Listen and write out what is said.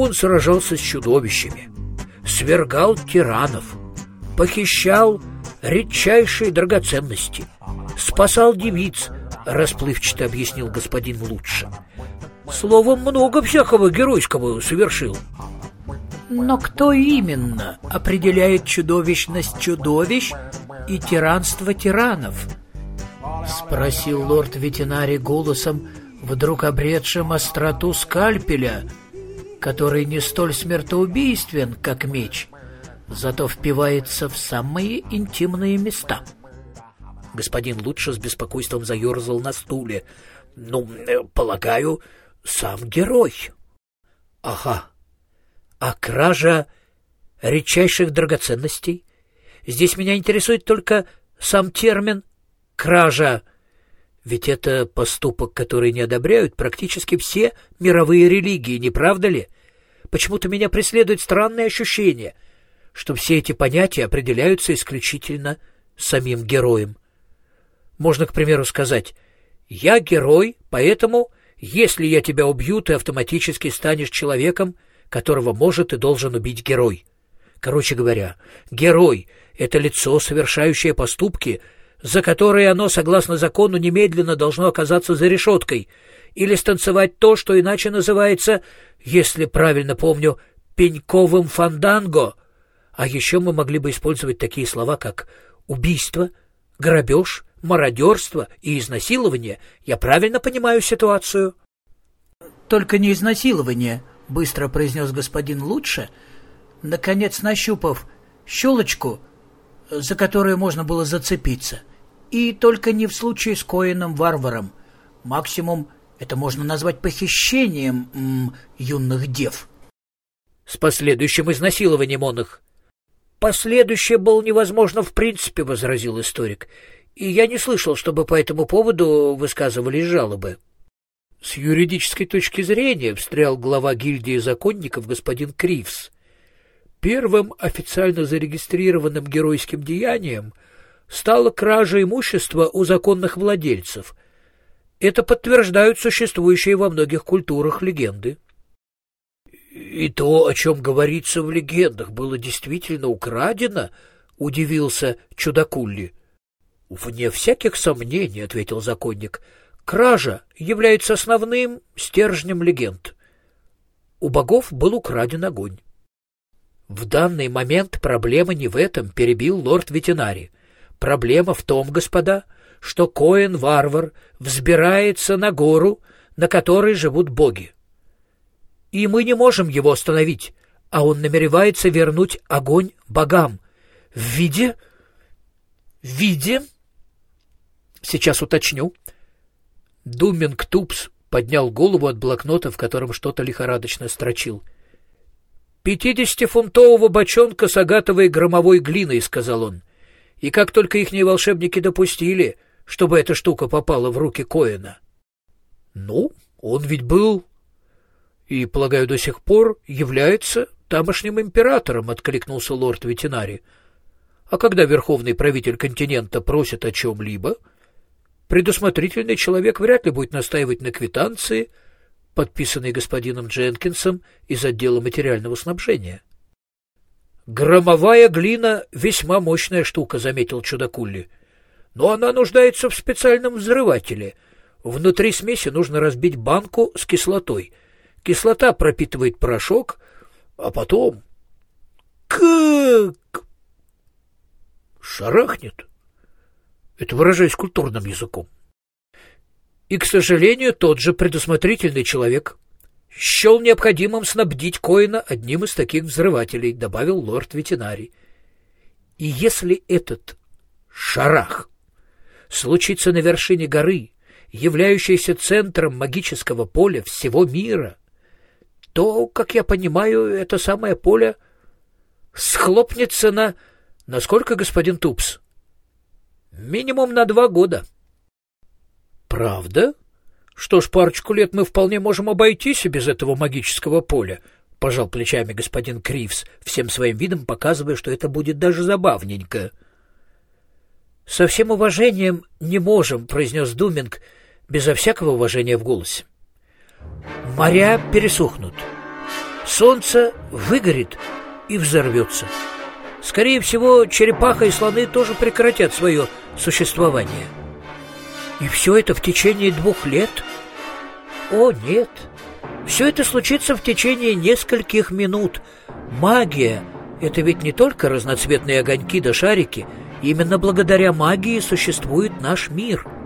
Он сражался с чудовищами, свергал тиранов, похищал редчайшие драгоценности, спасал девиц, расплывчато объяснил господин лучше. Словом, много всякого геройского совершил. Но кто именно определяет чудовищность чудовищ и тиранство тиранов? Спросил лорд ветеринарий голосом, вдруг обретшим остроту скальпеля, который не столь смертоубийствен, как меч, зато впивается в самые интимные места. Господин лучше с беспокойством заерзал на стуле. «Ну, э, полагаю, сам герой». «Ага. А кража редчайших драгоценностей? Здесь меня интересует только сам термин «кража». Ведь это поступок, который не одобряют практически все мировые религии, не правда ли? Почему-то меня преследует странное ощущение, что все эти понятия определяются исключительно самим героем. Можно, к примеру, сказать «Я герой, поэтому, если я тебя убью, ты автоматически станешь человеком, которого может и должен убить герой». Короче говоря, герой — это лицо, совершающее поступки, за которые оно, согласно закону, немедленно должно оказаться за решеткой, или станцевать то, что иначе называется, если правильно помню, пеньковым фанданго. А еще мы могли бы использовать такие слова, как убийство, грабеж, мародерство и изнасилование, я правильно понимаю ситуацию? — Только не изнасилование, — быстро произнес господин Лучше, наконец нащупав щелочку, за которую можно было зацепиться. И только не в случае с Коином-варваром. Максимум это можно назвать похищением м, юных дев. — С последующим изнасилованием он их. — Последующее было невозможно в принципе, — возразил историк и я не слышал, чтобы по этому поводу высказывались жалобы. С юридической точки зрения встрял глава гильдии законников господин Кривс. Первым официально зарегистрированным геройским деянием стала кража имущества у законных владельцев. Это подтверждают существующие во многих культурах легенды. И то, о чем говорится в легендах, было действительно украдено, удивился Чудакулли. — Вне всяких сомнений, — ответил законник, — кража является основным стержнем легенд. У богов был украден огонь. В данный момент проблема не в этом, — перебил лорд ветеринарий. Проблема в том, господа, что Коэн-варвар взбирается на гору, на которой живут боги. И мы не можем его остановить, а он намеревается вернуть огонь богам в виде... в виде... Сейчас уточню. Думинг Тупс поднял голову от блокнота, в котором что-то лихорадочно строчил. «Пятидесятифунтового бочонка с агатовой громовой глиной», — сказал он. «И как только ихние волшебники допустили, чтобы эта штука попала в руки Коэна». «Ну, он ведь был и, полагаю, до сих пор является тамошним императором», — откликнулся лорд ветеринарий. «А когда верховный правитель континента просит о чем-либо...» Предусмотрительный человек вряд ли будет настаивать на квитанции, подписанной господином Дженкинсом из отдела материального снабжения. «Громовая глина — весьма мощная штука», — заметил Чудакулли. «Но она нуждается в специальном взрывателе. Внутри смеси нужно разбить банку с кислотой. Кислота пропитывает порошок, а потом... Как? Шарахнет. Это выражаясь культурным языком. И, к сожалению, тот же предусмотрительный человек счел необходимым снабдить Коина одним из таких взрывателей, добавил лорд-ветеринарий. И если этот шарах случится на вершине горы, являющейся центром магического поля всего мира, то, как я понимаю, это самое поле схлопнется на... Насколько, господин Тупс? Минимум на два года. Правда? Что ж, парочку лет мы вполне можем обойтись без этого магического поля, — пожал плечами господин Кривс, всем своим видом показывая, что это будет даже забавненько. — Со всем уважением не можем, — произнес Думинг, безо всякого уважения в голосе. — Моря пересохнут. Солнце выгорит и взорвется. Скорее всего, черепаха и слоны тоже прекратят свое существование. И все это в течение двух лет? О, нет. Все это случится в течение нескольких минут. Магия — это ведь не только разноцветные огоньки да шарики. Именно благодаря магии существует наш мир —